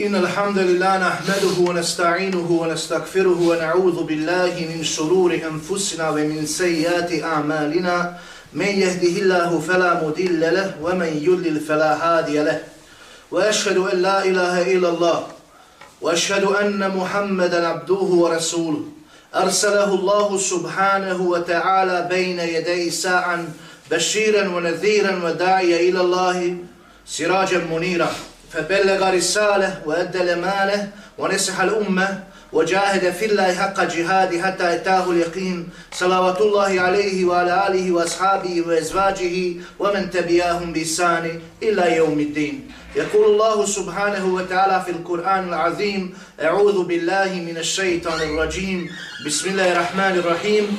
إن الحمد لله نحمده ونستعينه ونستغفره ونعوذ بالله من شرور أنفسنا ومن سيئات أعمالنا. من يهده الله فلا مضل له ومن يضلل فلا هادي له. وأشهد أن لا إله إلا الله. وأشهد أن محمدا عبده ورسوله. أرسله الله سبحانه وتعالى بين يدي ساعا بشيرا ونذيرا وداعيا إلى الله. سراجا منيرا. فبلغ رسالة وأدى الأمانة ونصح الأمة وجاهد في الله حق جهاد حتى أتاه اليقين. صلوات الله عليه وعلى آله وأصحابه وأزواجه ومن تبعاهم بإحسان إلى يوم الدين. يقول الله سبحانه وتعالى في القرآن العظيم أعوذ بالله من الشيطان الرجيم. بسم الله الرحمن الرحيم.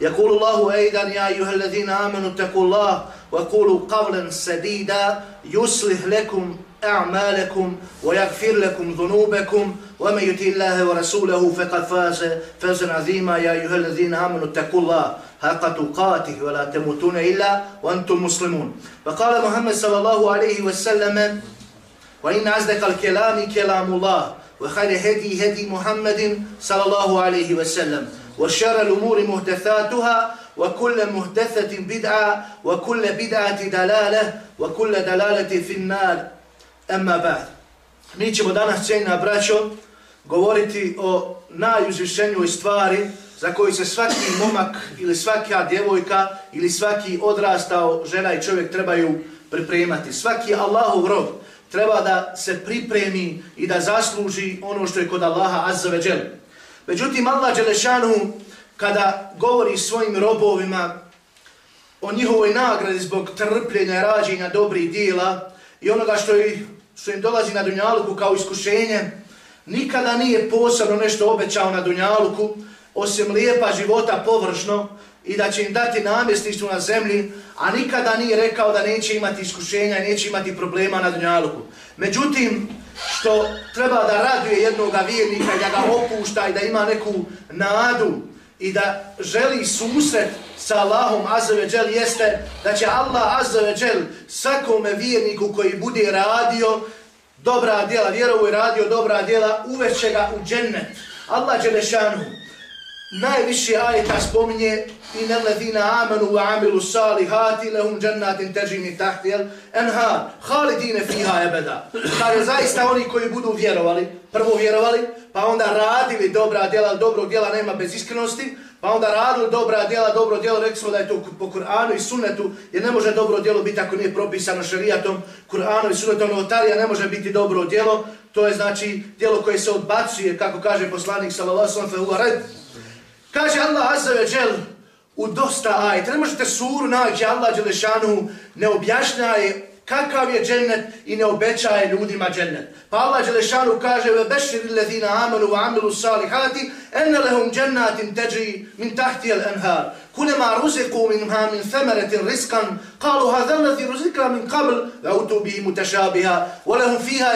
يقول الله أيضا يا أيها الذين آمنوا اتقوا الله وقولوا قولا سديدا يصلح لكم أعمالكم ويغفر لكم ذنوبكم. ومن يطع الله ورسوله فقد فاز فوزا عظيما. يا أيها الذين آمنوا اتقوا الله حق تقاته ولا تموتون إلا وأنتم مسلمون. وقال محمد صلى الله عليه وسلم وإن أصدق الكلام كلام الله وخير هدي هدي محمد صلى الله عليه وسلم. وشر الأمور محدثاتها وكل محدثة بدعة وكل بدعة دلالة وكل دلالة في النار أما بعد Mi ćemo danas, cijenina braćo, govoriti o najuzvišenjoj stvari za koju se svaki momak ili svaka djevojka ili svaki odrastao žena i čovjek trebaju pripremati. Svaki Allahov rob treba da se pripremi i da zasluži ono što je kod Allaha azza ve džel. Međutim, Allah Đelešanu kada govori svojim robovima o njihovoj nagradi zbog trpljenja i rađenja dobrih dijela i onoga što, je, što im dolazi na Dunjaluku kao iskušenje, nikada nije posebno nešto obećao na Dunjaluku, osim lijepa života površno i da će im dati namjestništvo na zemlji, a nikada nije rekao da neće imati iskušenja i neće imati problema na Dunjaluku. Međutim, što treba da raduje jednog vjernika i da ga opušta i da ima neku nadu i da želi susret sa Allahom Azzeveđel jeste da će Allah Azzeveđel svakome vjerniku koji bude radio dobra djela, vjerovu je radio dobra djela, uveće ga u džennet. Allah Đelešanu najviše ajeta spominje in alladhina amanu wa amilu salihati lahum jannatin tajri min tahtiha al-anhar khalidina fiha abada. Kaže zaista oni koji budu vjerovali, prvo vjerovali, pa onda radili dobra djela, dobro djela nema bez iskrenosti, pa onda radili dobra djela, dobro djelo, rekli smo da je to po Kur'anu i sunnetu, jer ne može dobro djelo biti ako nije propisano šerijatom Kur'anu i sunnetom, novotarija ne može biti dobro djelo, to je znači djelo koje se odbacuje, kako kaže poslanik sallallahu alejhi ve sellem Kaže Allah Azza wa Jal u dosta ajta. Ne možete suru naći Allah Đelešanu ne objašnjaje kakav je džennet i ne obećaje ljudima džennet. Pa Allah Đelešanu kaže ve bešir illazina amanu wa amilu salihati enne lehum džennatin teđi min tahti al anhar. Kulema ruziku minha min themeratin riskan kalu hadha lazi ruzikla min qabl wa utu bihi mutešabiha wa lehum fiha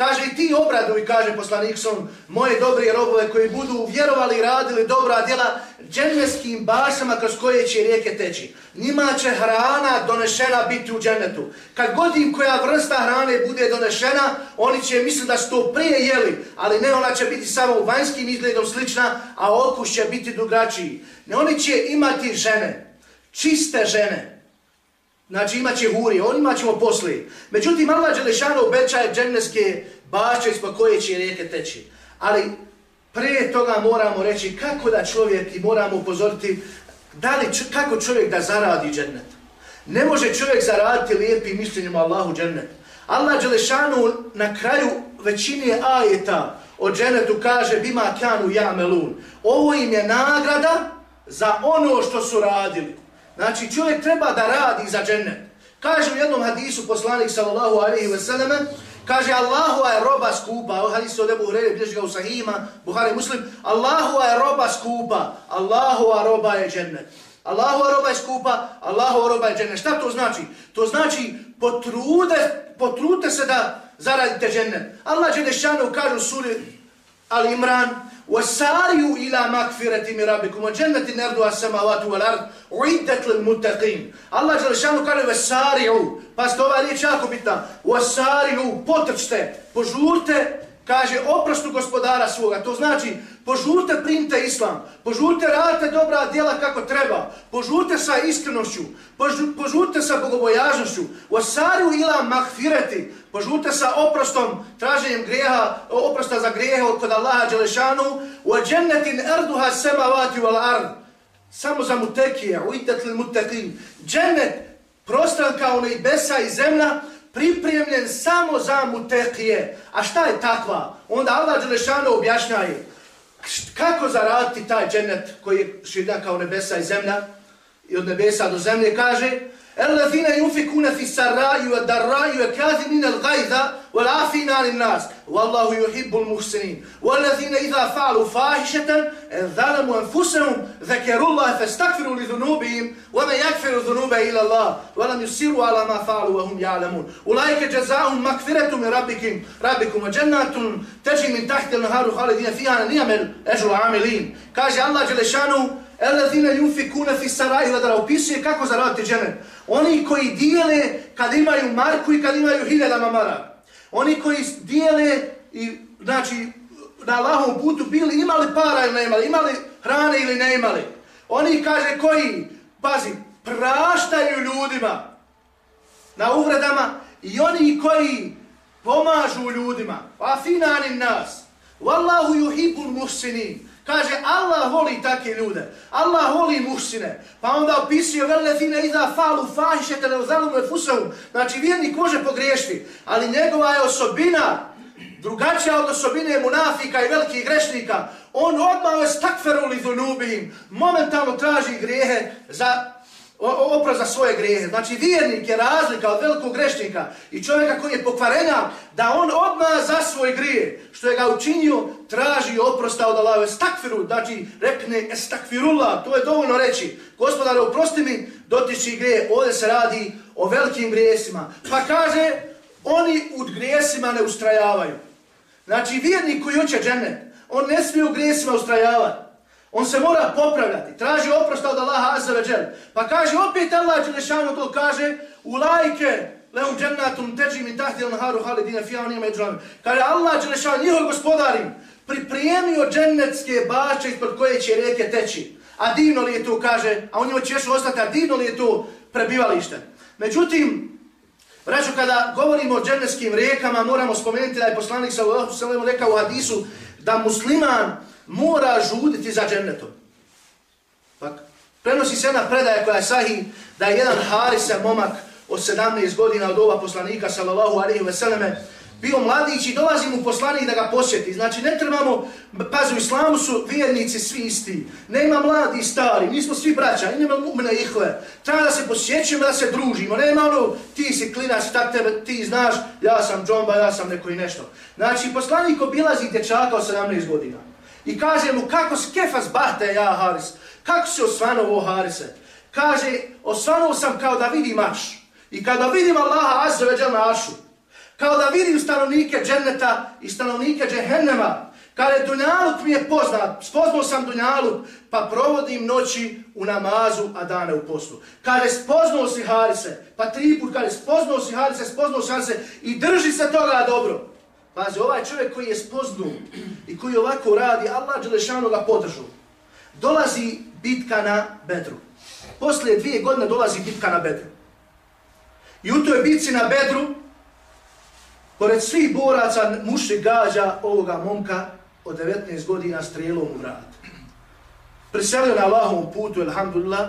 Kaže ti obradu. Kaže i ti obraduj, kaže poslanik son, moje dobre robove koji budu vjerovali i radili dobra djela dženevskim bašama kroz koje će rijeke teći. Njima će hrana donešena biti u dženetu. Kad god im koja vrsta hrane bude donešena, oni će misliti da su to prije jeli, ali ne ona će biti samo u vanjskim izgledom slična, a okus će biti drugačiji. Ne, oni će imati žene, čiste žene, Znači imat će huri, on imat ćemo poslije. Međutim, Allah Đelešanu obećaje dženevske bašće ispod koje će rijeke teći. Ali prije toga moramo reći kako da čovjek i moramo upozoriti da li, kako čovjek da zaradi džennet. Ne može čovjek zaraditi lijepim mišljenjem Allahu džennet. Allah Đelešanu na kraju većini ajeta o džennetu kaže bima kanu jamelun. Ovo im je nagrada za ono što su radili. Znači čovjek treba da radi za džennet. Kaže u jednom hadisu poslanik sallallahu alaihi ve selleme, kaže Allahu je roba skupa, ovo hadis od Ebu Hrere, bilježi ga u sahima, Buhari muslim, Allahu je roba skupa, Allahu roba je džennet. Allahova roba je skupa, Allahova roba je džennet. Šta to znači? To znači potrude, potrute se da zaradite džennet. Allah Đelešanu kaže u suri Al-Imran, وَسَارِيُوا إِلَى مَكْفِرَةِ مِ رَبِكُمْ وَجَنَّةِ نَرْدُهَا السَّمَوَاتُ وَالْأَرْضِ عِدَّتْ لِلْمُتَّقِينَ Allah Đelešanu kaže وَسَارِيُوا Pa ste ova riječ jako bitna. وَسَارِيُوا Potrčte, požurte kaže oprostu gospodara svoga. To znači požurte primite islam, požurte radite dobra djela kako treba, požurte sa iskrenošću, požurte sa bogobojažnošću, osaru ila mahfireti, požurte sa oprostom, traženjem grijeha, oprosta za grijehe kod Allaha Đelešanu, u džennetin erduha semavati wal ard, samo za mutekije, u itetli mutekin, džennet, prostran kao nebesa i zemlja, pripremljen samo za mutekije. A šta je takva? Onda Allah Đelešanu objašnjaje kako zaraditi taj džennet koji je širna kao nebesa i zemlja i od nebesa do zemlje kaže الذين ينفقون في السراء والضراء وكاظمين الغيظ والعافين عن الناس والله يحب المحسنين والذين إذا فعلوا فاحشة ظلموا أنفسهم ذكروا الله فاستغفروا لذنوبهم وما يغفر الذنوب إلا الله ولم يصروا على ما فعلوا وهم يعلمون أولئك جزاؤهم مغفرة من ربكم ربكم وجنات تجري من تحت النهار خالدين فيها نعم الأجر العاملين كاجي الله جل شانه Elazina yunfikuna fi sarai vadara opisuje kako zaraditi dženet. Oni koji dijele kad imaju marku i kad imaju hiljada mamara. Oni koji dijele i znači na Allahom putu bili imali para ili ne imali, imali hrane ili ne imali. Oni kaže koji, pazi, praštaju ljudima na uvredama i oni koji pomažu ljudima. Pa nas. Wallahu yuhibbul muhsinin. Kaže, Allah voli takve ljude. Allah voli muhsine. Pa onda opisuje vele fine iza falu fahišete ne uzalumu e fusavu. Znači, vjernik može pogriješiti, ali njegova je osobina drugačija od osobine munafika i velikih grešnika. On odmah je stakferu li zunubim. Momentalno traži grijehe za opra za svoje grijehe. Znači vjernik je razlika od velikog grešnika i čovjeka koji je pokvarenja da on odmah za svoje grije što je ga učinio traži oprosta od Allaha. Estakfiru, znači rekne estakfirullah, to je dovoljno reći. Gospodar, oprosti mi dotiči grije. Ovdje se radi o velikim grijesima. Pa kaže, oni u grijesima ne ustrajavaju. Znači vjernik koji hoće džene, on ne smije u grijesima ustrajavati. On se mora popravljati, traži oprosta od Allaha Azza wa Jal. Pa kaže, opet Allah Đelešanu to kaže, u lajke, leum džennatum teđi mi tahti il naharu halidina fija onima i džalim. Kaže, Allah Đelešanu, njihov gospodarim, pripremio džennetske bače ispod koje će reke teći. A divno li je to, kaže, a u njima će još ostati, a divno li je to prebivalište. Međutim, Braćo, kada govorimo o džennetskim rijekama, moramo spomenuti da je poslanik sallallahu sallam rekao u hadisu da musliman mora žuditi za džennetom. Pak, prenosi se jedna predaja koja je sahih da je jedan Harisa, momak od 17 godina od ova poslanika, sallallahu alaihi ve selleme, bio mladić i dolazi mu poslanik da ga posjeti. Znači, ne trebamo, pazi, u islamu su vjernici svi isti. Nema mladi i stari, mi smo svi braća, i nema mu'mina ihve. Treba da se posjećujemo, da se družimo. Nema ono, ti si klinac, tak tebe, ti znaš, ja sam džomba, ja sam neko i nešto. Znači, poslanik obilazi dječaka od 17 godina. I kaže mu, kako si kefas bahte ja, Haris? Kako si osvanovo, Harise? Kaže, osvanovo sam kao da vidim Aš. I kada vidim Allaha Azza ve na Ašu. Kao da vidim stanovnike dženneta i stanovnike džehennema. Kada je Dunjaluk mi je poznat, spoznao sam Dunjaluk, pa provodim noći u namazu, a dane u poslu. Kada je spoznao si Harise, pa tri put, kada je spoznao si Harise, spoznao si Harise i drži se toga dobro. Pazi, ovaj čovjek koji je spoznu i koji ovako radi, Allah Đelešanu ga podržu. Dolazi bitka na Bedru. Poslije dvije godine dolazi bitka na Bedru. I u toj bitci na Bedru, pored svih boraca muši gađa ovoga momka od 19 godina strelom u vrat. Priselio na Allahovom putu, elhamdulillah,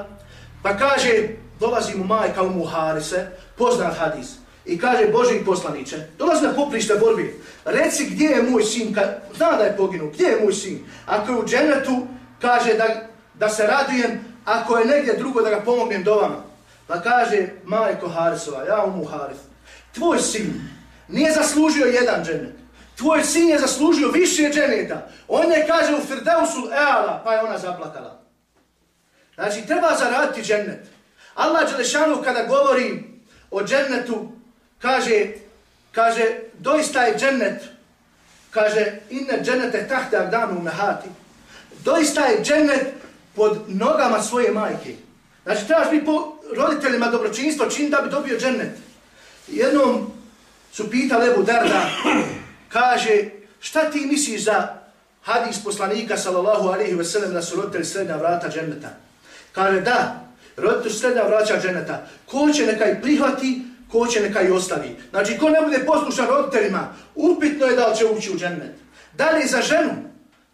pa kaže, dolazi mu majka u Muharise, poznat hadis, i kaže Boži poslaniče, dolazi na poprište borbi, reci gdje je moj sin, ka, zna da je poginuo, gdje je moj sin? Ako je u dženetu, kaže da, da se radujem, ako je negdje drugo da ga pomognem do vama. Pa kaže majko Harisova, ja umu Haris, tvoj sin nije zaslužio jedan dženet, tvoj sin je zaslužio više dženeta. On je kaže u Firdeusu Eala, pa je ona zaplakala. Znači, treba zaraditi džennet. Allah Đelešanu kada govori o džennetu, kaže, kaže, doista je džennet, kaže, inne džennete tahte agdanu mehati. Doista je džennet pod nogama svoje majke. Znači, trebaš biti po roditeljima dobročinstvo, čin da bi dobio džennet. Jednom su pitali Ebu Darda, kaže, šta ti misliš za hadis poslanika, sallallahu alaihi ve sellem da su roditelji srednja vrata dženneta? Kaže, da, roditelji srednja vrata dženneta. Ko će nekaj prihvati, ko će nekaj ostavi. Znači, ko ne bude poslušan roditeljima, upitno je da li će ući u džennet. Da li za ženu,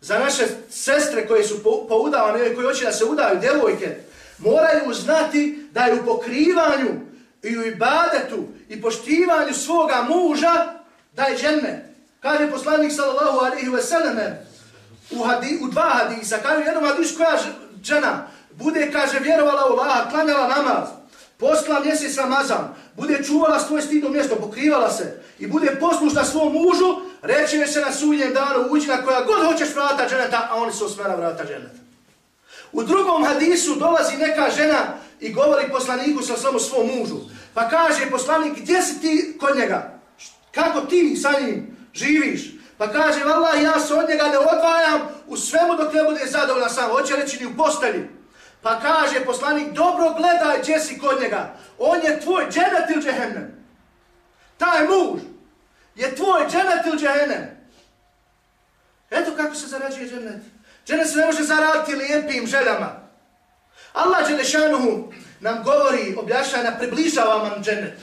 za naše sestre koje su poudavane, koje hoće da se udaju, djevojke, moraju znati da je u pokrivanju i u ibadetu i poštivanju svoga muža da je džennet. Kaže poslanik sallallahu alaihi ve selleme u, hadi, u dva hadisa, kaže jednom hadisu koja žena bude, kaže, vjerovala u Laha, klanjala namaz, Posla mjesec Ramazan, bude čuvala svoje stidno mjesto, pokrivala se i bude poslušna svom mužu, reći se na sunjem danu uđi na koja god hoćeš vrata dženeta, a oni su osmera vrata dženeta. U drugom hadisu dolazi neka žena i govori poslaniku sa samo svom mužu. Pa kaže poslanik, gdje si ti kod njega? Kako ti sa njim živiš? Pa kaže, vallaha, ja se od njega ne odvajam u svemu dok ne bude zadovoljna sam. Hoće reći ni u postelji. Pa kaže poslanik, dobro gledaj gdje si kod njega. On je tvoj dženet ili džehennem. Taj muž je tvoj dženet ili džehennem. Eto kako se zarađuje dženet. Dženet se ne može zaraditi lijepim željama. Allah Đelešanuhu nam govori, objašnja, približava nam dženet.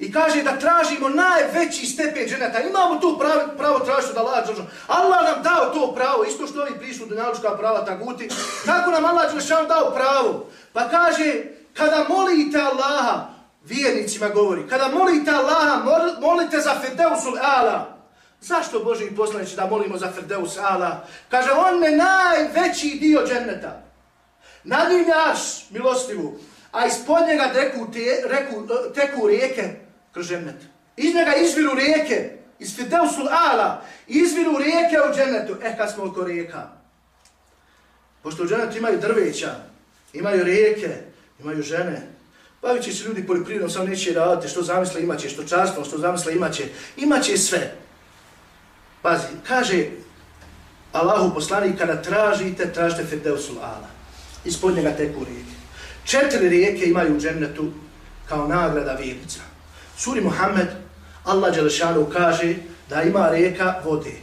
I kaže da tražimo najveći stepen dženeta. Imamo tu pravo, pravo tražiti da Allah Đelešanu. Allah nam dao to pravo, isto što ovi prišu do naločka prava taguti. Kako nam Allah Đelešanu dao pravo? Pa kaže, kada molite Allaha, vijednicima govori, kada molite Allaha, molite za Fedeusul Ala. Zašto Boži poslanići da molimo za Firdeus Ala? Kaže, on je najveći dio dženneta. Nadinjaš milostivu, a ispod njega reku, te, reku, teku rijeke kroz džennet. Iz njega izviru rijeke, iz Firdeusul Ala, izviru rijeke u džennetu. Eh, kad smo oko rijeka. Pošto u džennetu imaju drveća, imaju rijeke, imaju žene, bavit će se ljudi poljoprivredom, samo neće raditi, što zamisle imaće, što čarstvo, što zamisle imaće, imaće sve. Pazi, kaže Allahu poslanik, kada tražite, tražite Firdeusul Ala. Ispod njega teku rijeke. Četiri rijeke imaju u džennetu kao nagrada vjernica. Suri Muhammed, Allah Đelešanu kaže da ima reka vode.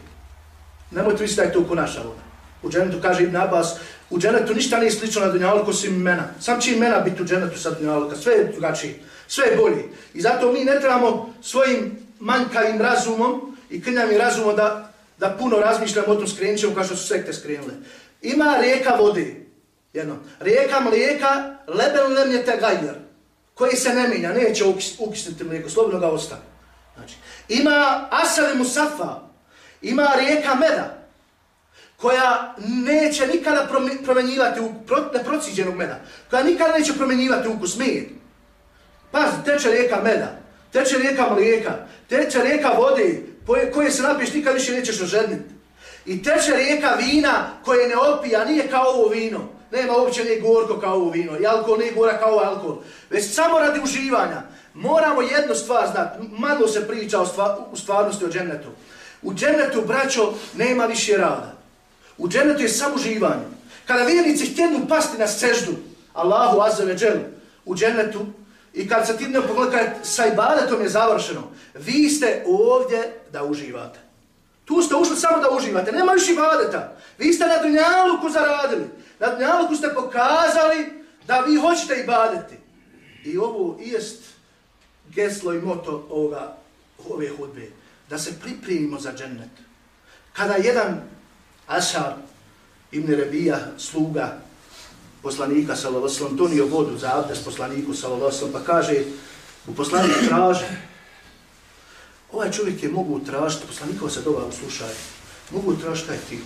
Nemojte misliti da je to konaša voda. U dženetu kaže Ibn Abbas, u dženetu ništa nije slično na dunjalku osim imena. Sam će imena biti u dženetu sa dunjalka, sve je drugačije, sve je bolje. I zato mi ne trebamo svojim manjkavim razumom i krnjavim razumom da, da puno razmišljamo o tom skrenčevom kao što su sekte skrenule. Ima reka vode, jedno. Rijeka mlijeka, lebel te gajer, koji se ne minja, neće ukisniti mlijeko, slobodno ga ostane. Znači, ima asali musafa, ima rijeka meda, koja neće nikada promjenjivati u neprociđenog meda, koja nikada neće promjenjivati ukus med. Pazi, teče rijeka meda, teče rijeka mlijeka, teče rijeka vode, koje se napiješ, nikad više nećeš ožedniti. I teče rijeka vina koje ne opija, nije kao ovo vino. Nema uopće ne gorko kao ovo vino. I alkohol nije gora kao alkohol. Već samo radi uživanja. Moramo jednu stvar znati. Malo se priča o stvar, u stvarnosti o džennetu. U džennetu, braćo, nema više rada. U džennetu je samo uživanje. Kada vjernici htjednu pasti na seždu, Allahu azze dželu, u džennetu, I kad se ti ne pogleda, sa ibadetom je završeno, vi ste ovdje da uživate. Tu ste ušli samo da uživate, nema više ibadeta. Vi ste na dunjaluku zaradili, na dunjaluku ste pokazali da vi hoćete ibadeti. I ovo jest geslo i moto ovoga, ove hudbe, da se pripremimo za džennet. Kada jedan Asar ibn Rebija, sluga, poslanika sallallahu donio vodu za abdest poslaniku sallallahu pa kaže u poslaniku traže ovaj čovjek je mogu tražiti poslanikova se doba uslušaj mogu tražiti kaj ti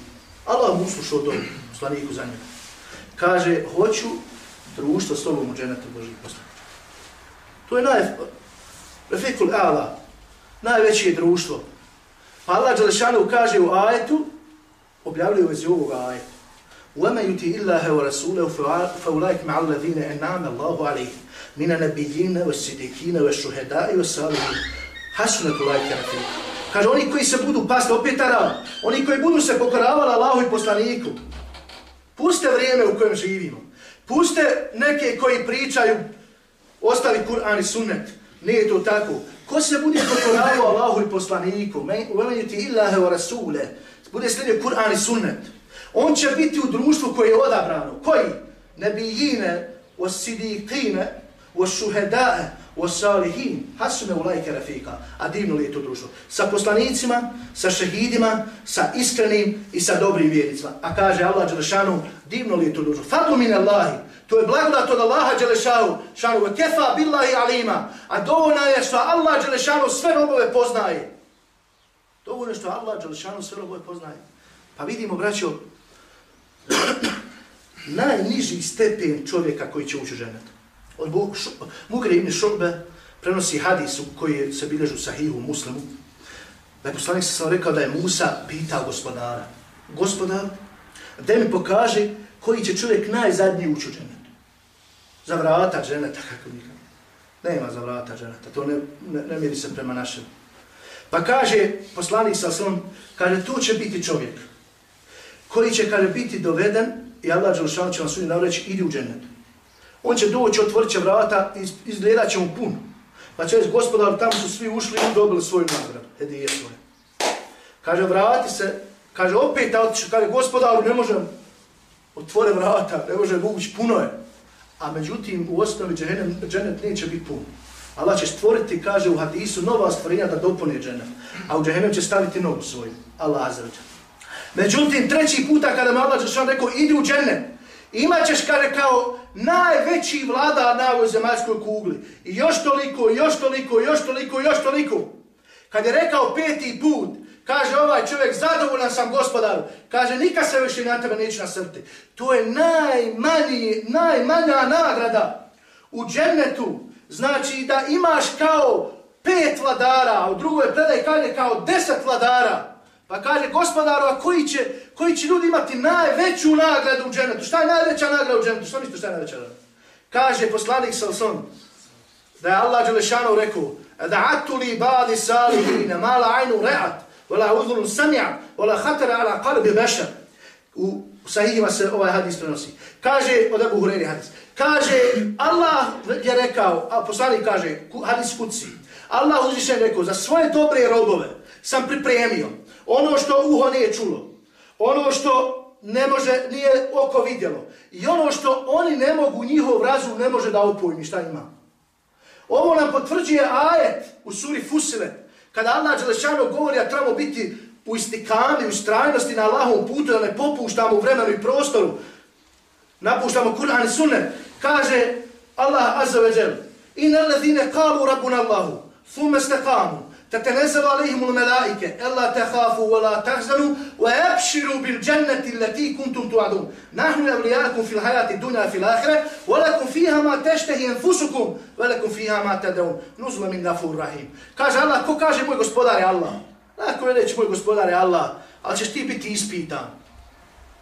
Allah mu uslušao do poslaniku za njega kaže hoću društvo s tobom u dženetu Božih poslanika to je naj refikul ala najveće društvo pa Allah Đelešanu kaže u ajetu objavljaju vezi ovog ajetu وَمَا يُتِي إِلَّهَ وَرَسُولَهُ فَأُولَيْكَ مَعَ الَّذِينَ أَنْعَمَ اللَّهُ عَلَيْهِمْ مِنَ النَّبِيِّينَ وَالصِّدِيقِينَ وَالشُّهَدَاءِ وَالصَّالِحِينَ Hasunatullahi karfi. Kaže, oni koji se budu pasti, opet Arab, oni koji budu se pokoravali Allahu i poslaniku, puste vrijeme u kojem živimo, puste neke koji pričaju, ostali Kur'an i sunnet, nije to tako. Ko se bude pokoravao Allahu i poslaniku, uveliti illahe wa rasule, bude slijedio Kur'an i sunnet, on će biti u društvu koje je odabrano. Koji? Nebijine, osidikine, osuhedae, وَسَالِهِينَ حَسُمَ اُلَيْكَ salihin. A divno li je to društvo? Sa poslanicima, sa šehidima, sa iskrenim i sa dobrim vjericima. A kaže Allah Đelešanu, divno li je to društvo? Fadlu min Allahi, to je blagodat od Allaha Đelešanu, šanu, kefa billahi alima, a dovoljno je što Allah Đelešanu sve robove poznaje. Dovoljno je što Allah Đelešanu sve robove poznaje. Pa vidimo, braćo, najniži stepen čovjeka koji će ući u ženetu. Od Mugre ibn Šurbe prenosi hadisu koji se bilježu sahihu muslimu. Da je poslanik sam rekao da je Musa pitao gospodara. Gospodar, da mi pokaže koji će čovjek najzadnji ući u dženet. Za vrata dženeta, kako nikad. Nema za vrata dženeta, to ne, ne, ne miri se prema našem. Pa kaže poslanik sa svom, kaže, tu će biti čovjek koji će, kaže, biti doveden i Allah Đelšan će vam sudi navreći, idi u dženet. On će doći, otvorit će vrata i izgledat će mu puno. Pa će reći, gospodar, tamo su svi ušli i dobili svoju nagradu. Hedije svoje. Kaže, vrati se, kaže, opet ta kaže, gospodar, ne možem, otvore vrata, ne može ući, puno je. A međutim, u osnovi džennet, dženet neće biti puno. Allah će stvoriti, kaže u hadisu, nova stvorenja da dopune džennet. A u džennet će staviti nogu svoju. Allah azrađa. Međutim, treći puta kada mu Allah Žešan rekao, idi u džennet, Imaćeš, kaže, kao najveći vlada na ovoj zemaljskoj kugli. I još toliko, još toliko, još toliko, još toliko. Kad je rekao peti put, kaže ovaj čovjek, zadovoljan sam gospodaru, kaže nikad se više na tebe neću nasrti. To je najmanji, najmanja nagrada u džennetu. Znači da imaš kao pet vladara, a u drugoj predaj kaže kao deset vladara. Pa kaže gospodaru, a koji će, koji će ljudi imati najveću nagradu u dženetu? Šta je najveća nagrada u dženetu? Šta mislite šta je najveća nagrada? Kaže poslanik Salson, da je Allah Đelešanov rekao, da atu li badi salihine, mala ajnu re'at, wala udhulun samja, wala hatara ala qalbi bešar. U sahihima se ovaj hadis prenosi. Kaže, od Abu Hureyri hadis, kaže, Allah je rekao, a poslanik kaže, hadis kuci, Allah uzviše rekao, za svoje dobre robove sam pripremio, ono što uho nije čulo, ono što ne može, nije oko vidjelo i ono što oni ne mogu, njihov razum ne može da upojmi šta ima. Ovo nam potvrđuje ajet u suri Fusilet, kada Allah Đelešano govori da trebamo biti u istikami, u strajnosti na Allahovom putu, da ne popuštamo u vremenu i prostoru, napuštamo Kur'an i Sunnet, kaže Allah Azza wa Jal, in alladhine kalu rabbuna Allahu, thumme stekamu, تتنزل عليهم الملائكة ألا تخافوا ولا تحزنوا وأبشروا بالجنة التي كنتم توعدون نحن أولياءكم في الحياة الدنيا في الآخرة ولكم فيها ما تشتهي أنفسكم ولكم فيها ما تدعون نزل من غفور رحيم كاج الله كو كاج موي gospodar je Allah Lako je reći moj gospodar je Allah, ali ćeš ti biti ispitan.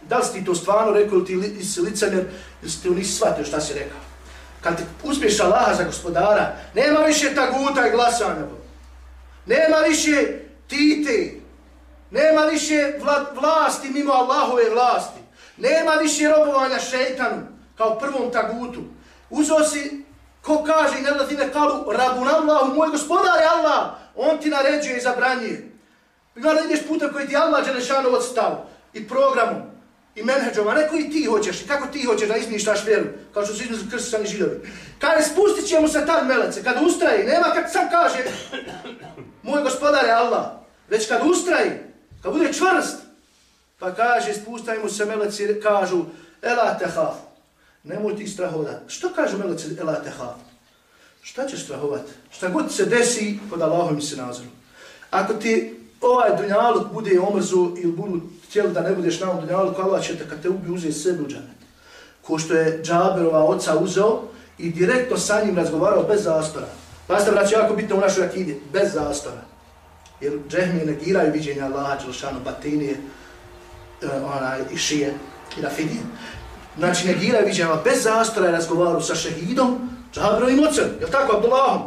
Da li si ti to stvarno rekao ili ti si licemjer ili si ti nisi shvatio šta si rekao. Kad ti uspiješ Allaha za gospodara, nema više taguta i glasanja. Nema više tite. Nema više vla, vlasti mimo Allahove vlasti. Nema više robovanja šeitanu kao prvom tagutu. Uzo si, ko kaže, ne da ti ne kalu, rabun Allahu, moj gospodar je Allah, on ti naređuje i zabranjuje. Gledaj, ideš putem koji ti Allah Đelešanu odstav i programom i menheđom, neko i koji ti hoćeš i kako ti hoćeš da izmištaš vjeru, kao što su izmišli krstani židovi. Kada spustit će mu se tad melece, kada ustraji, nema kad sam kaže, moj gospodar je Allah, već kad ustraji, kad bude čvrst, pa kaže, spustaj mu se meleci, kažu, ela te haf, nemoj ti strahovat. Što kažu meleci, ela te haf? Šta ćeš strahovat? Šta god se desi, pod Allahom se nazoru. Ako ti ovaj dunjaluk bude omrzu ili budu htjeli da ne budeš na ovom dunjaluku, Allah će te kad te ubi uzeti sebi u džanet. Ko što je Džaberova oca uzeo i direktno sa njim razgovarao bez zastora. Pasta braći, jako bitno u našoj akidi, bez zastora. Jer džehmi negiraju viđenja Allaha, Đelšanu, Batinije, eh, onaj, i šije. i Rafidije. Znači, negiraju viđenja, bez zastora je razgovaru sa šehidom, Džaberovim ocem, je li tako, Abdullahom?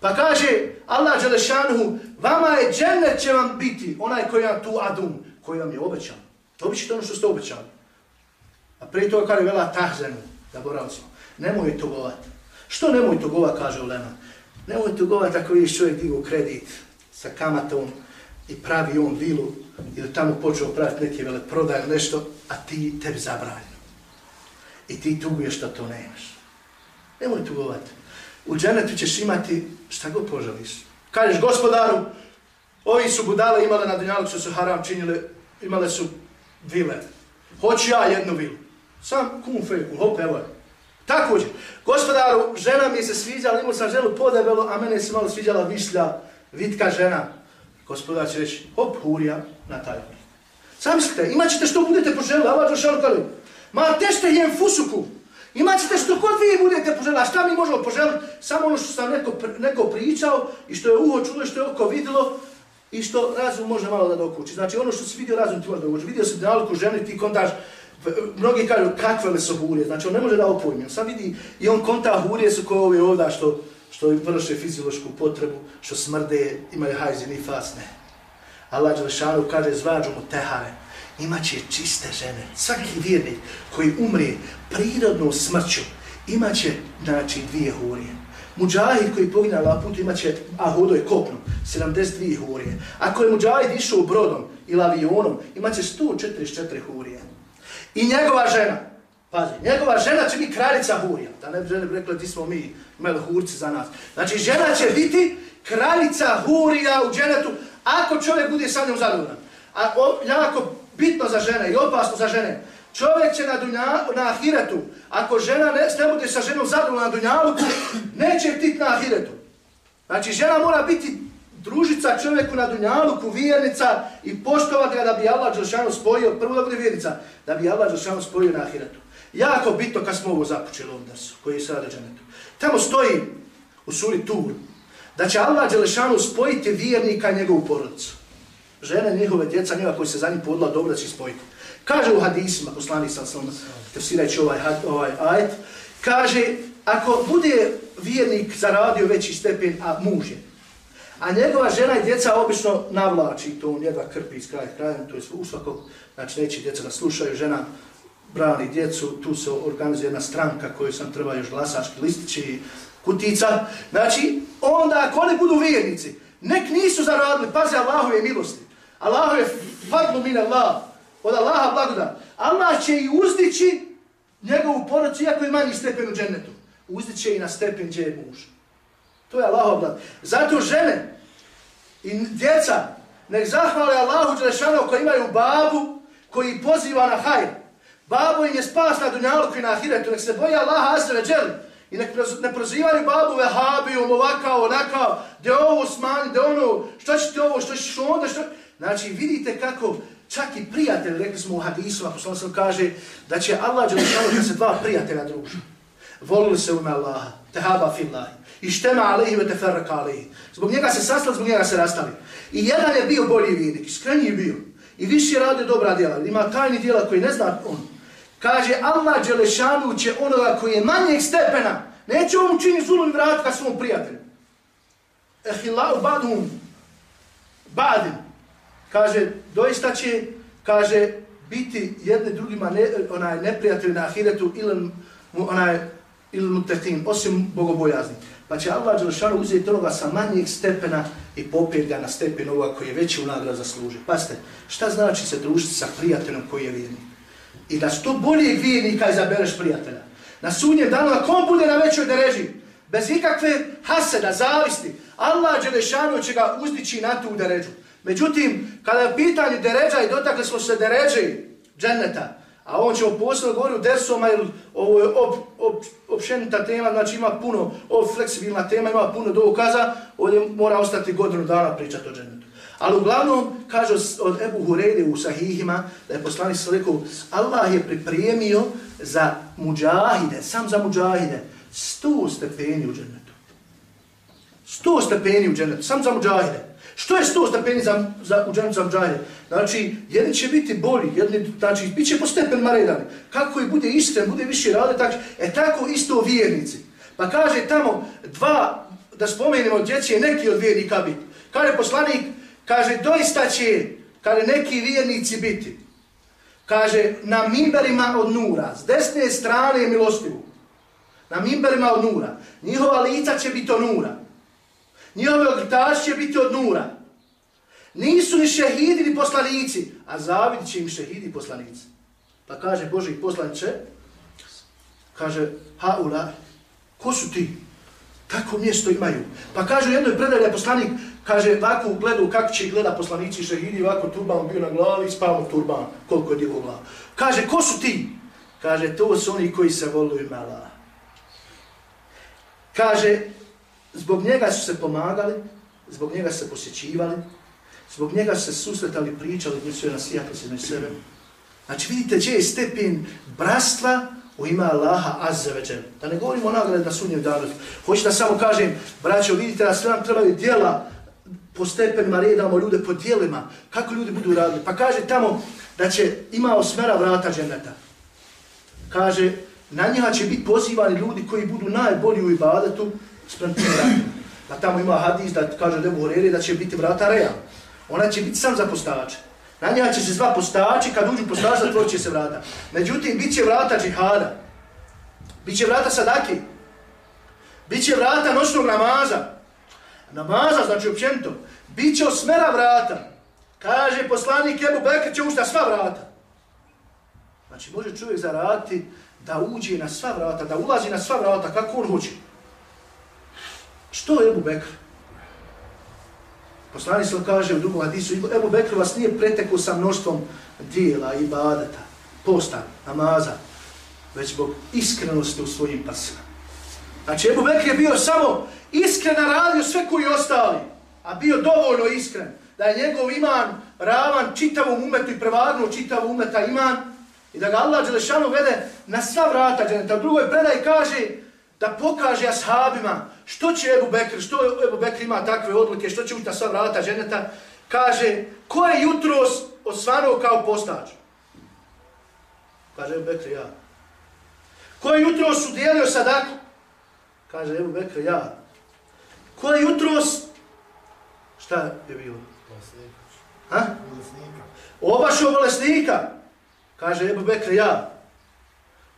Pa kaže Allah Đelešanuhu, vama je džennet će vam biti, onaj koji vam tu adum, koji vam je obećan. Dobit ćete ono što ste obećali. A prije toga kaže vela tahzenu, da boravcima, nemoj tugovati. Što nemoj tugovati, kaže Ulema? Nemoj tugovati ako vidiš čovjek digu kredit sa kamatom i pravi on vilu ili tamo počeo praviti neke vele prodaje nešto, a ti tebi zabranjeno. I ti tuguješ što to nemaš. Nemoj tugovati. U dženetu ćeš imati šta god poželiš. Kažeš gospodaru, ovi su budale imale na dunjalu što su haram činile, imale su vile. Hoću ja jednu vilu. Sam kum fejku, hop, evo je. Također, gospodaru, žena mi se sviđala, imao sam ženu podebelo, a mene se malo sviđala višlja, vitka žena. Gospodar će reći, hop, hurija na taj vlik. Sam mislite, imat ćete što budete poželili, a vađo šalkali. Ma tešte jem fusuku. Imat ćete što kod vi budete poželili. Šta mi možemo poželiti? Samo ono što sam neko, neko pričao i što je uho čulo što je oko vidilo i što razum može malo da dokući. Znači ono što si vidio razum ti može da dokući. Vidio si dinaliku ženi, ti kontaš, mnogi kažu kakve me su hurije. Znači on ne može da opojmi. On sad vidi i on konta hurije su koje ove ovda što, što vrše fiziološku potrebu, što smrde, imaju hajzi, ni fasne. Allah Đelešanu kaže zvađu mu tehare imaće čiste žene. Svaki vjernik koji umre prirodnom smrću imaće znači dvije hurije. Muđahid koji pogine na putu imaće, a hodo je kopno, 72 hurije. Ako je muđahid išao brodom ili avionom, imaće 144 hurije. I njegova žena, pazi, njegova žena će biti kraljica hurija. Da ne bi žene rekla ti smo mi imali hurci za nas. Znači, žena će biti kraljica hurija u dženetu, ako čovjek bude sa njom zadovoljan. A o, jako bitno za žene i opasno za žene. Čovjek će na, dunja, na ahiretu, ako žena ne, ne bude sa ženom zadovoljna na dunjaluku, neće biti na ahiretu. Znači, žena mora biti družica čovjeku na dunjaluku, vjernica i poštovati ga da bi Allah Đelšanu spojio, prvo da bude vjernica, da bi Allah Đelšanu spojio na ahiretu. Jako bitno kad smo ovo započeli ovom drsu, koji je sada dženetu. Tamo stoji u suri Tur, da će Allah Đelešanu spojiti vjernika i njegovu porodicu žene, njihove djeca, njega koji se za njih podla, dobro da će spojiti. Kaže u hadisima, poslani sam sam, tefsirajući ovaj, ovaj ajet, kaže, ako bude vjernik zaradio veći stepen, a muž je, a njegova žena i djeca obično navlači to, on jedva krpi iz kraja kraja, to je u svakog, znači neće djeca da slušaju, žena brani djecu, tu se organizuje jedna stranka koju sam treba još glasački listići, kutica, znači, onda ako oni budu vjernici, nek nisu zaradili, pazi Allahove milosti, Allah je fadlu min Allah. Od Allaha blagodan. Allah će i uzdići njegovu porodicu, iako je manji stepen u džennetu. Uzdiće i na stepen gdje je muž. To je Allahov blagodan. Zato žene i djeca nek zahvale Allahu Đelešanu koji imaju babu koji poziva na hajr. Babu im je spas na dunjalku i na ahiretu. Nek se boje Allaha azra džel. I nek ne prozivaju babu vehabijom, ovakav, onakav, gdje ovo smanji, gdje ono, što će ti ovo, što ćeš onda, što... Znači, vidite kako čak i prijatelj, rekli smo u hadisu, ako sam sam kaže, da će Allah Đelešanu kad se dva prijatelja druži. Volili se u ime Allaha, tehaba fillahi, i štema alihi ve teferraka alihi. Zbog njega se sastali, zbog njega se rastali. I jedan je bio bolji vidik, iskrenji je bio. I više rade dobra djela, ima tajni djela koji ne zna on. Kaže, Allah Đelešanu će onoga koji je manjeg stepena, neće on učini zulom vrat ka svom prijatelju. Ehillahu badhum, badim, kaže, doista će, kaže, biti jedne drugima ne, onaj neprijatelji na ahiretu ili onaj ili mutetin, osim bogobojazni. Pa će Allah Đelšanu uzeti onoga sa manjeg stepena i popet ga na stepen ovoga koji je veći u nagrad zasluži. Pazite, šta znači se družiti sa prijateljom koji je vjernik? I da što boljeg vjernika izabereš prijatelja. Na sudnjem danu, ako on bude na većoj dereži, bez ikakve haseda, zavisti, Allah Đelešanu će ga uzdići na tu deređu. Međutim, kada je pitanje deređa i dotakli smo se deređe dženeta, a on ćemo posebno govoriti u dersoma, jer ovo je op, op, opšenita tema, znači ima puno, ovo fleksibilna tema, ima puno dokaza, ovdje mora ostati godinu dana pričati o dženetu. Ali uglavnom, kaže od Ebu Hureyde u Sahihima, da je poslanik se rekao, Allah je pripremio za muđahide, sam za muđahide, sto stepeni u dženetu. Sto stepeni u dženetu, sam za muđahide. Što je sto stepeni za, za, u dženetu za džanje? Znači, jedni će biti bolji, jedni, znači, bit će po stepenima. Kako i bude iskren, bude više rade, tako, e tako isto vjernici. Pa kaže tamo dva, da spomenemo gdje neki od vjernika biti. Kaže poslanik, kaže, doista će, kaže, neki vjernici biti. Kaže, na mimberima od nura, s desne strane milostivu. Na mimberima od nura. Njihova lica će biti od nura. Njihove ogrtaš će biti od nura. Nisu ni šehidi ni poslanici, a zavidit će im šehidi i poslanici. Pa kaže Boži poslanče, kaže, haula, ko su ti? Tako mjesto imaju. Pa kaže u jednoj predalje poslanik, kaže, ovako gledu kako će gleda poslanici i šehidi, ovako turban bio na glavi, spavno turban, koliko je dio glav. Kaže, ko su ti? Kaže, to su oni koji se voluju mala. Kaže, zbog njega su se pomagali, zbog njega se posjećivali, zbog njega su se susretali, pričali, gdje su je nasijati se među sebe. Znači, vidite, gdje je stepen brastva, u ima Allaha azzaveđer. Da ne govorimo o nagrade na sunnjem danu. Hoću da samo kažem, braćo, vidite da sve nam trebaju dijela po stepenima, redamo ljude po dijelima. Kako ljudi budu radili? Pa kaže tamo da će ima osmera vrata dženeta. Kaže, na njega će biti pozivani ljudi koji budu najbolji u ibadetu sprem tim. Pa tamo ima hadis da kaže Debu Horeri da će biti vrata reja. Ona će biti sam za postače. Na njega će se zva postači, kad uđu postači, zatvorit će se vrata. Međutim, bit će vrata džihada. Biće vrata sadaki. Biće vrata noćnog namaza. Namaza, znači općento. Biće osmera vrata. Kaže poslanik Ebu Bekr će ući na sva vrata. Znači, može čovjek zaraditi da uđe na sva vrata, da ulazi na sva vrata, kako on hoće. Što je Ebu Bekr? Poslani se kaže u drugom hadisu, Ebu Bekr vas nije pretekao sa mnoštvom dijela, ibadeta, posta, namaza, već zbog iskrenosti u svojim pasima. Znači, Ebu Bekr je bio samo iskren radio sve koji ostali, a bio dovoljno iskren da je njegov iman ravan čitavom umetu i prevagnuo čitavom umeta iman i da ga Allah Đelešanu vede na sva vrata dženeta. U drugoj predaj kaže da pokaže ashabima što će Ebu Bekr, što Ebu Bekr ima takve odluke, što će ući na sva vrata ženeta, kaže, ko je jutro osvanuo kao postač? Kaže Ebu Bekr, ja. Ko je jutro sudijelio sadaku? Kaže Ebu Bekr, ja. Ko je jutro Šta je bilo? Ha? Obašao bolesnika. Kaže Ebu Bekr, ja.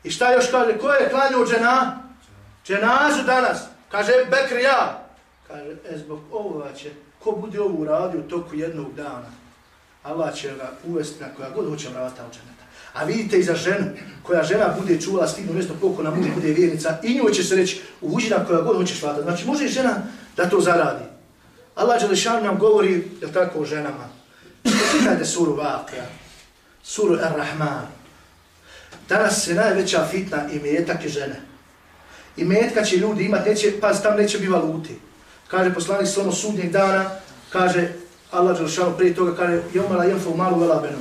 I šta još kaže? Ko je klanio džena? Dženazu danas. Kaže Bekr ja. Kaže, e, zbog ovoga će, ko bude ovo uradio u toku jednog dana, Allah će ga uvesti na koja god hoće vrata u dženeta. A vidite i za ženu, koja žena bude čuvala stignu mjesto koliko na muž bude vjernica, i njoj će se reći, uđi na koja god hoćeš vrata. Znači, može i žena da to zaradi. Allah Đelešan nam govori, je tako, o ženama. Čitajte suru Vakija, suru Ar-Rahman. Danas se najveća fitna i je žene i metka će ljudi imati, neće, pa tam neće biti valuti. Kaže poslanik slomo sudnjeg dana, kaže Allah Đelšanu prije toga, kaže jomala jemfa u malu velabenu.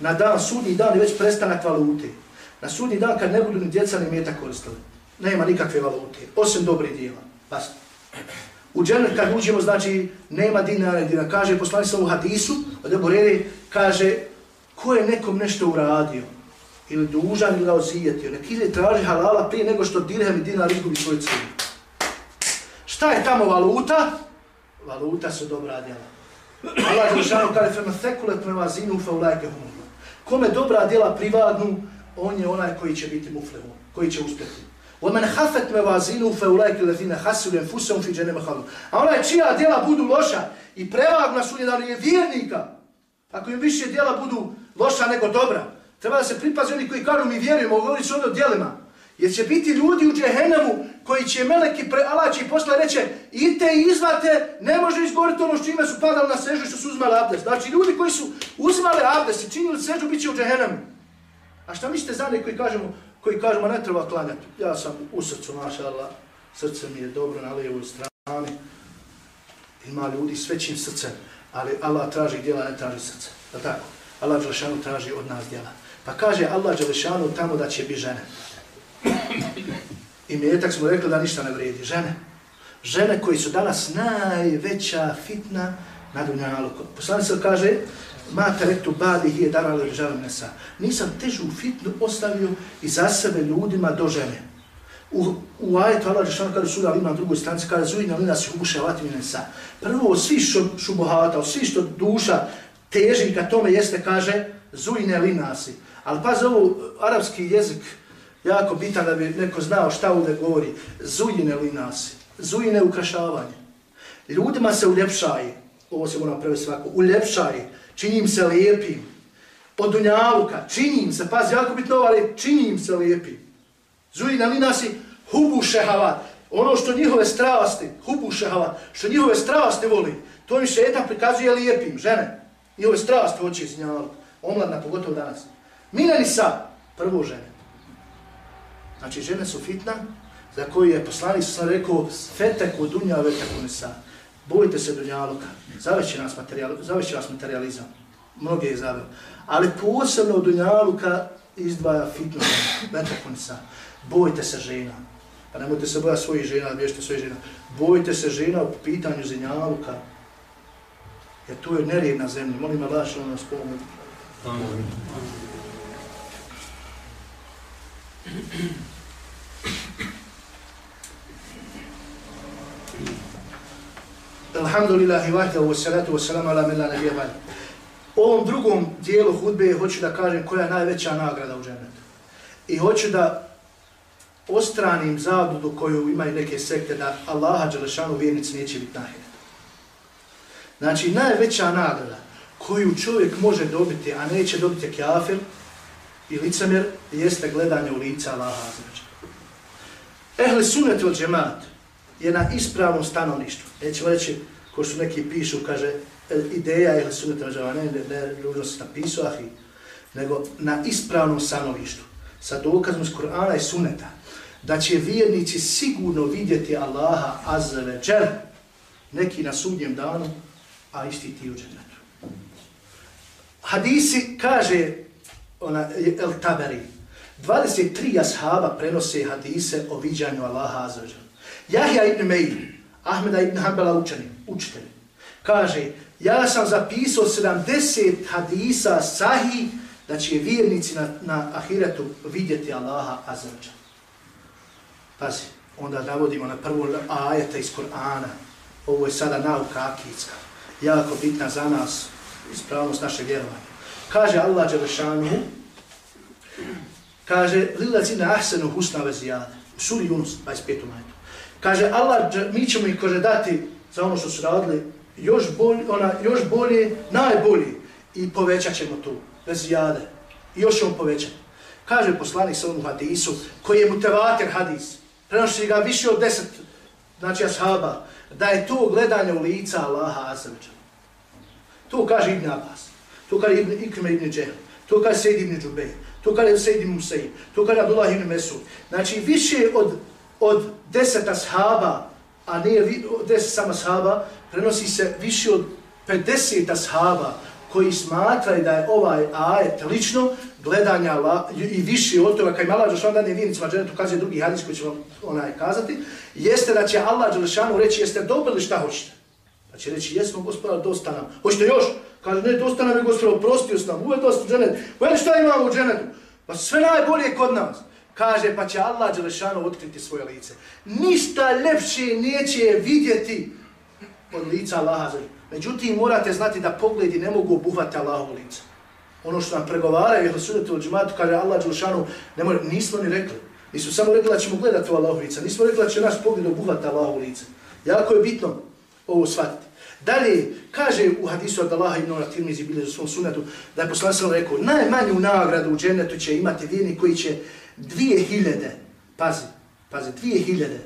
Na dan, sudnji dan je već prestanak valuti. Na sudnji dan kad ne budu ni djeca ni metak koristili, nema nikakve valute, osim dobri dijela. Pas. U džennet kad uđemo, znači, nema dinara, dinara. Kaže poslanik slomo hadisu, od Ebu kaže, ko je nekom nešto uradio, ili dužan ili ga ozijetio. Nek ide traži halala prije nego što dirhem i dinar izgubi svoj cijel. Šta je tamo valuta? Valuta su dobra djela. Allah je žano kada fema thekule prema zinu fa ulajke humla. Kome dobra djela privadnu, on je onaj koji će biti muflehun, koji će uspjeti. ومن خفت موازينه فاولئك الذين خسروا انفسهم في جهنم خالدون. A onaj čija djela budu loša i prevagna su je vjernika. Ako im više djela budu loša nego dobra, Treba da se pripazi oni koji kažu mi vjerujemo, govorit su o djelima. Jer će biti ljudi u džehennemu koji će meleki prealaći i posle reće idite i izvate, ne može izgovoriti ono što ime su padali na sežu što su uzmali abdest. Znači ljudi koji su uzmali abdest i činili sežu bit će u džehennemu. A šta mislite za koji kažemo, koji kažemo ne treba klanjati? Ja sam u srcu, maša Allah, srce mi je dobro na lijevoj strani. Ima ljudi s većim srcem, ali Allah traži djela, ne traži srce. Da tako? Allah traži od nas djela. Pa kaže Allah Đelešanu tamo da će biti žene. I metak smo rekli da ništa ne vredi. Žene. Žene koji su danas najveća fitna na dunjaluku. Poslani se kaže, ma teretu badi je darali žalim Nisam težu fitnu ostavio i za sebe ljudima do žene. U, u ajetu Allah Žešanu kada su ima drugoj stranci, kada zujna lina si hubuše vati nesa. Prvo, svi što šubohata, svi što duša teži ka tome jeste, kaže, zujne linasi. Ali pazi ovo, arapski jezik, jako bitan da bi neko znao šta ovdje govori. Zujine linasi, zujine ukrašavanje. Ljudima se uljepšaje, ovo se mora prevesti svako, uljepšaje, činim se lijepim. Od dunjavuka, činim se, pazi, jako bitno, ali činim se lijepim. Zujine linasi, hubu šehavat. Ono što njihove strasti, hubu šehavat, što njihove strasti voli, to im šetan prikazuje lijepim, žene. Njihove strasti hoće iz njavuka. Omladna, pogotovo danas. Minani sa, prvo žene. Znači, žene su fitna, za koju je poslanik sam rekao, fetek u dunja, vetek u nisa. Bojite se dunjaluka, zaveće nas, materijal, zaveće nas materializam. Mnoge je zaveo. Ali posebno u dunjaluka izdvaja fitnu vetek u nisa. Bojite se žena. Pa nemojte se bojati svojih žena, bježite svojih žena. Bojite se žena u pitanju zinjaluka. Jer tu je nerijed na zemlji. Molim Allah što nas pomoći. Amin. Alhamdulillahi wahda wa wassalamu ala mila nebija bani. U ovom drugom dijelu hudbe hoću da kažem koja je najveća nagrada u džennetu. I hoću da ostranim zabludu koju imaju neke sekte da Allaha Đelešanu vjernici neće biti nahiret. Znači, najveća nagrada koju čovjek može dobiti, a neće dobiti kjafir, i licemjer jeste gledanje u lica Allaha Azrađa. Ehli sunet ili džemat je na ispravnom stanovništvu. Nećemo reći, ko su neki pišu, kaže, e, ideja ehli sunet ili džemat, ne, ne, ne, ne se napisao, ahi, nego na ispravnom stanovištu, sa dokazom s Kur'ana i suneta, da će vjernici sigurno vidjeti Allaha Azrađa, neki na sudnjem danu, a isti ti u džennetu. Hadisi kaže ona El Taberi. 23 ashaba prenose hadise o viđanju Allaha Azrađa. Jahja ibn Meir, Ahmeda ibn Hanbala učeni, učitelj, kaže, ja sam zapisao 70 hadisa sahi da će vjernici na, na ahiretu vidjeti Allaha Azrađa. Pazi, onda navodimo na prvu ajeta iz Korana. Ovo je sada nauka akijska. Jako bitna za nas, ispravnost naše vjerovanja. Kaže Allah Đelešanu, kaže, lilacina ahsenu husna vezijade, u suri Yunus, 25. majtu. Kaže, Allah, mi ćemo ih kaže, dati za ono što su radili, još bolje, ona, još bolje, najbolje, i povećat ćemo tu, vezijade, i još ćemo povećati. Kaže poslanik sa onom hadisu, koji je mutevater hadis, prenoši ga više od deset, znači ashaba, da je to gledanje u lica Allaha Azzavča. To kaže Ibn Abbas. To kaže Ibn Ikrime Ibn Džehl. To kaže Sejid Ibn Džubej. To kaže Sejid Ibn Musaib, To kaže Abdullah Ibn Mesud. Znači više od, od deset ashaba, a ne deset sama ashaba, prenosi se više od 50 ashaba koji smatraju da je ovaj ajet lično gledanja la, i više od toga, kaj mala Đelšanu dane vijenicima dženetu kaže drugi hadis koji će vam onaj kazati, jeste da će Allah Đelešanu reći jeste dobili šta hoćete. Da će reći jesmo gospodar dosta nam. Hoćete još? Kaže, ne, dosta nam je gospodar, oprostio s nam, uvijek dosta dženet. Uvijek pa šta imamo u dženetu? Pa sve najbolje kod nas. Kaže, pa će Allah Đelešanu otkriti svoje lice. Ništa lepše neće vidjeti od lica Allaha. Međutim, morate znati da pogledi ne mogu obuhvati Allahovo lice. Ono što nam pregovaraju, jer sudete u džematu, kaže Allah Đelešanu, ne more, nismo ni rekli. Nisu samo rekli da ćemo gledati u Allahovo lice. Nismo rekli da će naš pogled obuhvati Allahovo lice. Jako je bitno ovo shvatiti. Dalje, kaže u hadisu od Allaha ibn Tirmizi bili u svom sunetu, da je poslan sam rekao, najmanju nagradu u džennetu će imati vjerni koji će dvije hiljade, pazi, pazi, dvije hiljade,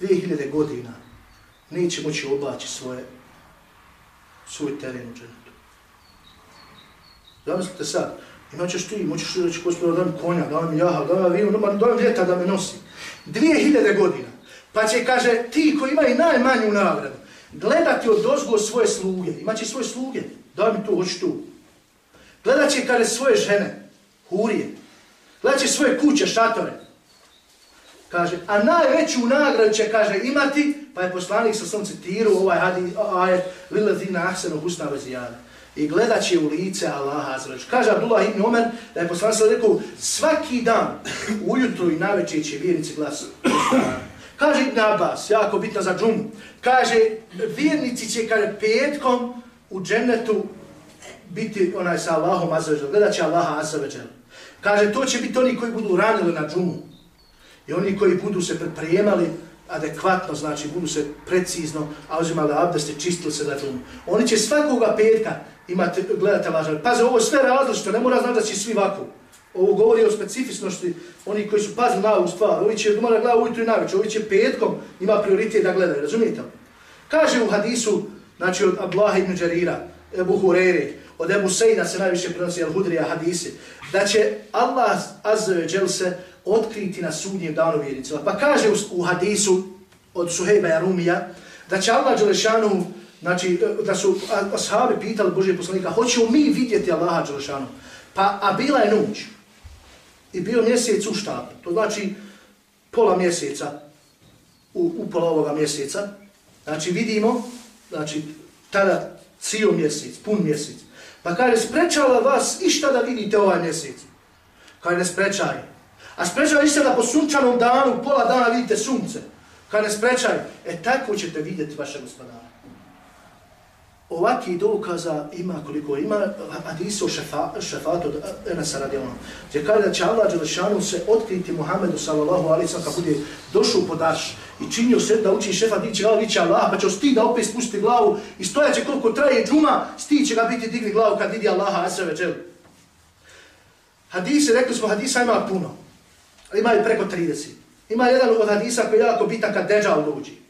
dvije hiljade godina neće moći oblaći svoje, svoj teren u džennetu. Zamislite sad, imat ćeš ti, moćeš reći gospodinu da mi konja, da mi jaha, da mi vino, da mi ljeta da me nosi. Dvije hiljade godina. Pa će, kaže, ti koji imaju najmanju nagradu, gledati od dozgo svoje sluge. Imaće svoje sluge. Daj mi tu, hoću tu. Gledat će kada svoje žene, hurije. Gledat će svoje kuće, šatore. Kaže, a najveću nagradu će, kaže, imati, pa je poslanik sa svom citiru ovaj hadij, ajet, lilazina ahsenu husna vezijana. I gledat će u lice Allaha azrađu. Kaže Abdullah ibn Omer, da je poslanik sa rekao, svaki dan, ujutru i navečer će vjernici glasati. Kaže Ibn Abbas, jako bitno za džumu, kaže, vjernici će, kaže, petkom u džennetu biti onaj sa Allahom azrađu, gledat će Allaha azrađu. Kaže, to će biti oni koji budu ranili na džumu. I oni koji budu se pripremali adekvatno, znači budu se precizno, a uzimali abdeste, čistili se za džumu. Oni će svakoga petka imati, gledate lažar. Paze, ovo je sve različito, ne mora znači da će svi ovako. Ovo govori o specifičnosti, oni koji su pazili na ovu stvar. Ovi će mora gledati ujutru i najveće, ovi će petkom ima prioritet da gledaju, razumijete? Kaže u hadisu, znači od Ablaha ibn Đarira, Ebu Hureyre, od Ebu Sejda se najviše prenosi Al-Hudrija hadisi, da će Allah azze se otkriti na sudnjem danu vjernicima. Pa kaže u, u hadisu od Suhejba Jarumija, da će Allah Đelešanu, znači da su ashabi pitali Božje poslanika, hoćemo mi vidjeti Allaha Đelešanu? Pa, a bila je noć i bio mjesec u štab, to znači pola mjeseca, u, u pola ovoga mjeseca, znači vidimo, znači tada cijel mjesec, pun mjesec, Pa kaže, sprečala vas išta da vidite ovaj mjesec. Kada ne sprečaj. A sprečaj išta da po sunčanom danu, pola dana vidite sunce. Kada ne sprečaj. E tako ćete vidjeti vaše gospodara. Ovaki dokaza ima koliko ima, a ti su šefat od Enesa radijalama. Gdje kaže da će Allah Đelešanu se otkriti Muhammedu sallallahu alaihi sallam kako bude došao podaš i činio se da uči šefa dići glavu, viće Allah, pa će sti da opet spustiti glavu i stojaće koliko traje džuma, sti će ga biti digni glavu kad vidi Allaha asreve džel. Hadise, rekli smo, hadisa ima puno. Ima i preko 30. Ima jedan od hadisa koji je jako bitan kad deđal dođi.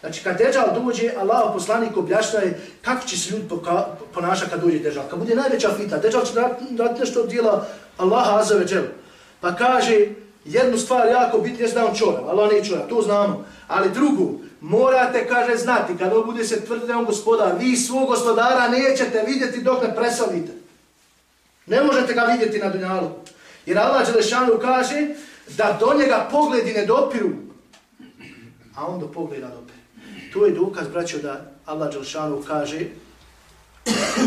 Znači, kad Dejjal dođe, Allah poslanik objašnjaje kako će se ljudi ponašati kad dođe Dejjal. Kad bude najveća fita, Dejjal će dati nešto od dijela Allaha Azza ve Pa kaže, jednu stvar jako bitno je znam čora, Allah ne čora, to znamo. Ali drugu, morate, kaže, znati, kad on bude se tvrditi on gospodar, vi svog gospodara nećete vidjeti dok ne presalite. Ne možete ga vidjeti na dunjalu. Jer Allah Đelešanu kaže da do njega pogledi ne dopiru, a on do pogleda dopiru. To je dokaz, braćo, da Allah Đelšanu kaže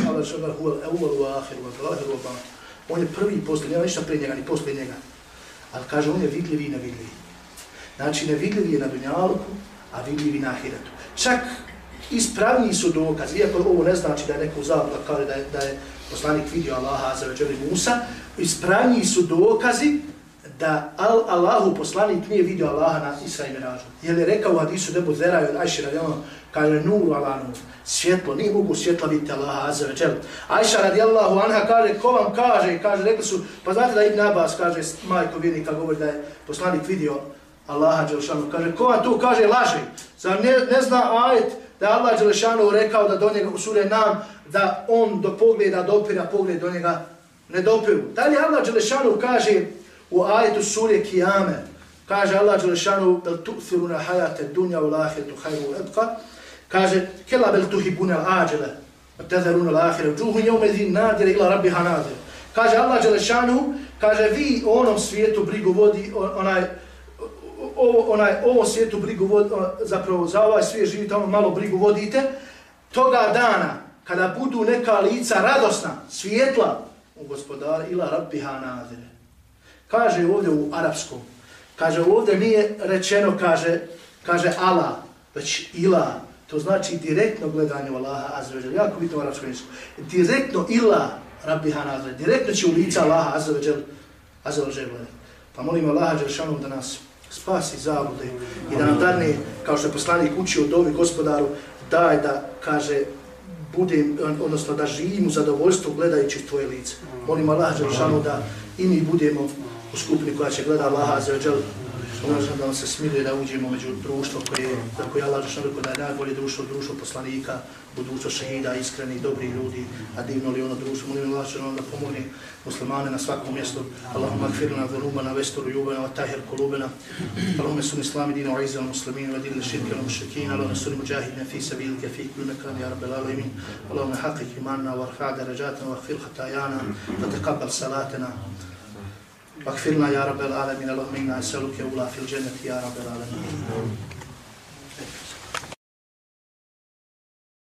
Allah Đelšanu huva evval u ahiru, u ahiru, u On je prvi i posljednji, nema ništa pre njega, ni poslije njega. Ali kaže, on je vidljivi i nevidljivi. Znači, nevidljivi je na dunjalku, a vidljivi na ahiretu. Čak ispravniji su dokazi, iako ovo ne znači da je neko zabla, kao da je, da je poslanik vidio Allaha za večeri Musa, ispravniji su dokazi da Al Allahu poslanik nije vidio Allaha na Isra i Miražu. Jer je rekao u hadisu Debu Zera od Ajši radijalno, kaže nuru ala nur, svjetlo, nije mogu svjetla vidjeti Allaha azza ve jel. Ajša radijallahu anha kaže, ko vam kaže, kaže, rekli su, pa znate da Ibn Abbas kaže, majko vjernika govori da je poslanik vidio Allaha Đelšanu, kaže, ko vam tu kaže, laže. Zar ne, ne zna ajet da je Allah Đelšanu rekao da do njega u sure nam, da on do pogleda dopira, pogled do njega ne dopiru. li Allah Đelešanu kaže, u ajetu sure Kijame, kaže Allah Đelešanu, bel tu'thiruna hajate dunja u lahiretu hajru edka, kaže, kela bel tuhibuna ađele, tezeruna lahire, džuhu njome zin nadire ila rabbiha nadire Kaže Allah Đelešanu, kaže, vi o onom svijetu brigu vodi, onaj, o, onaj, ovo svijetu brigu vodi, zapravo za ovaj svijet živite, ono malo brigu vodite, toga dana, kada budu neka lica radosna, svijetla, u gospodar ila rabbiha nadire. Kaže ovdje u arapskom. Kaže ovdje nije rečeno, kaže, kaže Allah, već ila. To znači direktno gledanje Allaha azveđel. Jako bitno u arapskom jeziku. Direktno ila rabbi hanazve. Direktno će u lica Allaha azveđel. gledati. Pa molim Allaha Đelšanu da nas spasi zabude i da nam darne, kao što je poslanik učio od ovih gospodaru, daj da, kaže, budem, odnosno da živim u zadovoljstvu gledajući tvoje lice. Molim Allah Đelšanu da i mi budemo u skupini koja će gleda Allaha za ođel, možemo da se smiluje da uđemo među društvo koje, za koje Allah što rekao da je najbolje društvo, društvo poslanika, budućo šehida, iskreni, dobri ljudi, a divno li ono društvo, molim Allah što da pomogne muslimane na svakom mjestu, Allahumma gfirna dhulumana, vestoru jubena, tahir kolubena, Allahumma sun islami dina, u'izu al muslimin, wa dina širke al mušrikin, Allahumma sun mujahidna fi sabilike, fi kul mekan, ya rabbi alamin, Allahumma haqik imanna, wa rfa' darajatana, wa gfir khatajana, wa taqabbal salatana, Akfirna, ya rabbel alemin, alohmina, esaluke ula fil dženeti, ya rabbel alemin.